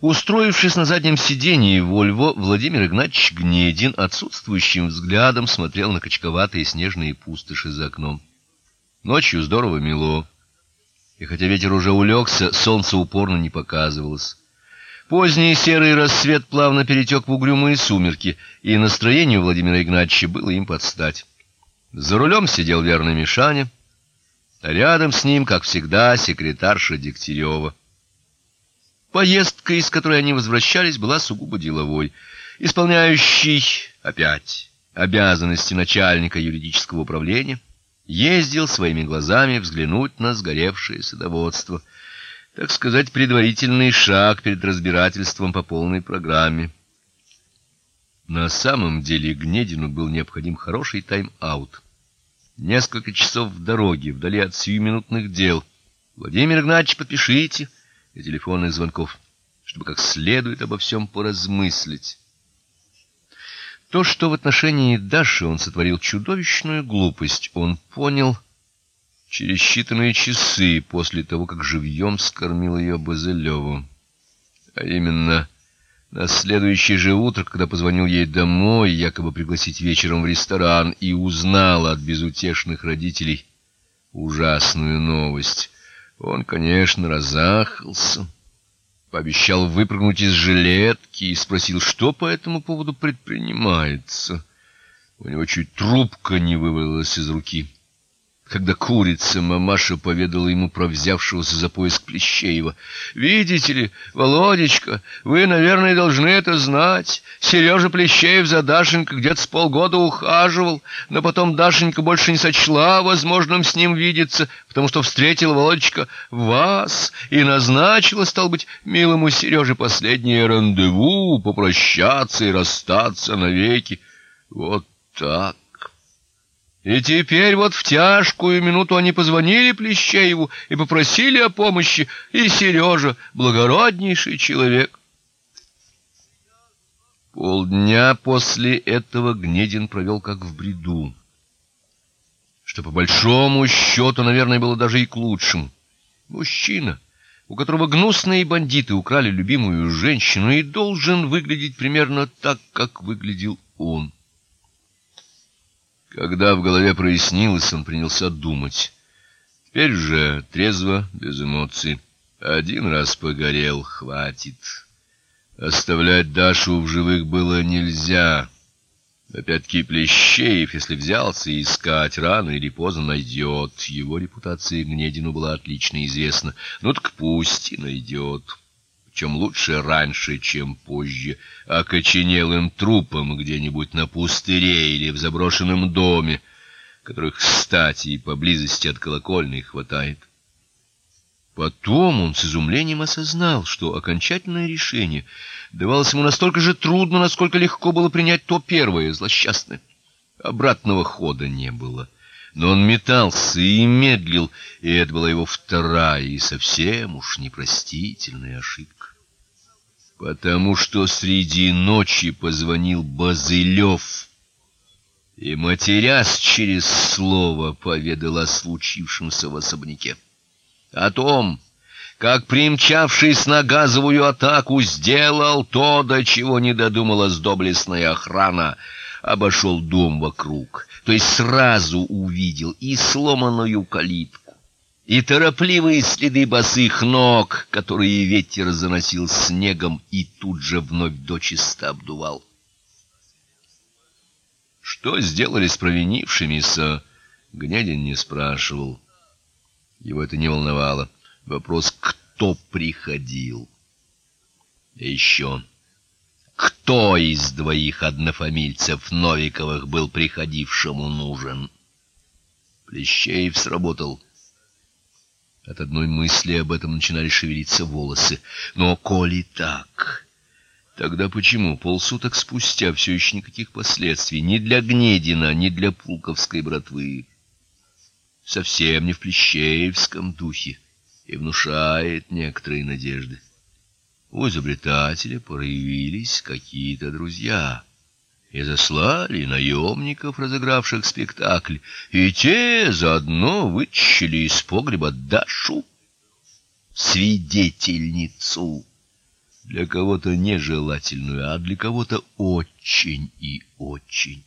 Устроившись на заднем сиденье Вольво, Владимир Игнатьевич Гнедин отсутствующим взглядом смотрел на качковатые снежные пустоши за окном. Ночью здорово мело, и хотя ветер уже улегся, солнце упорно не показывалось. Поздний серый рассвет плавно перетек в угрюмые сумерки, и настроение Владимира Игнатьевича было им подстать. За рулем сидел верный Мишаня, а рядом с ним, как всегда, секретарша Дегтярева. Поездка, из которой они возвращались, была сугубо деловой. Исполняющий опять обязанности начальника юридического управления ездил своими глазами взглянуть на сгоревшее садоводство. Так сказать, предварительный шаг перед разбирательством по полной программе. На самом деле Гнедину был необходим хороший тайм-аут. Несколько часов в дороге, вдали от сиюминутных дел. Владимир Игнатьевич, подпишите и телефонных звонков, чтобы как следует обо всем поразмыслить. То, что в отношении Даши он сотворил чудовищную глупость, он понял через считанные часы после того, как живьем скормил ее Базелеву. А именно на следующее же утро, когда позвонил ей домой, якобы пригласить вечером в ресторан, и узнал от безутешных родителей ужасную новость. Он, конечно, разахался, пообещал выпрыгнуть из жилетки и спросил, что по этому поводу предпринимается. У него чуть трубка не вывалилась из руки когда курица мамаша поведала ему про взявшегося за поиск Плещеева. Видите ли, Володечка, вы, наверное, должны это знать. Сережа Плещеев за Дашенькой где-то с полгода ухаживал, но потом Дашенька больше не сочла возможным с ним видеться, потому что встретила Володечка вас и назначила, стал быть, милому Сереже последнее рандеву, попрощаться и расстаться навеки. Вот так. И теперь вот в тяжкую минуту они позвонили Плещееву и попросили о помощи, и Сережа, благороднейший человек. Полдня после этого Гнедин провел как в бреду. Что по большому счету, наверное, было даже и к лучшему. Мужчина, у которого гнусные бандиты украли любимую женщину, и должен выглядеть примерно так, как выглядел он. Когда в голове прояснилось, он принялся думать. Теперь же трезво, без эмоций. Один раз погорел, хватит. Оставлять Дашу в живых было нельзя. Опять-таки Плещеев, если взялся искать, рано или поздно найдет. Его репутация Гнедину была отлично известна. Ну так пусть и найдет чем лучше раньше, чем позже, окоченелым трупом где-нибудь на пустыре или в заброшенном доме, которых, кстати, и поблизости от колокольни хватает. Потом он с изумлением осознал, что окончательное решение давалось ему настолько же трудно, насколько легко было принять то первое, злосчастное. Обратного хода не было. Но он метался и медлил, и это была его вторая и совсем уж непростительная ошибка потому что среди ночи позвонил Базылев и, матерясь через слово, поведал о случившемся в особняке. О том, как, примчавшись на газовую атаку, сделал то, до чего не додумалась доблестная охрана, обошел дом вокруг, то есть сразу увидел и сломанную калитку, и торопливые следы босых ног, которые ветер заносил снегом и тут же вновь дочисто обдувал. Что сделали с провинившимися, Гнедин не спрашивал. Его это не волновало. Вопрос, кто приходил. И еще, кто из двоих однофамильцев Новиковых был приходившему нужен? Плещеев сработал. От одной мысли об этом начинали шевелиться волосы. Но коли так, тогда почему полсуток спустя все еще никаких последствий ни для Гнедина, ни для Пулковской братвы? Совсем не в Плещеевском духе и внушает некоторые надежды. У изобретателя появились какие-то друзья и заслали наемников, разыгравших спектакль, и те заодно вытащили из погреба Дашу, свидетельницу. для кого-то нежелательную, а для кого-то очень и очень.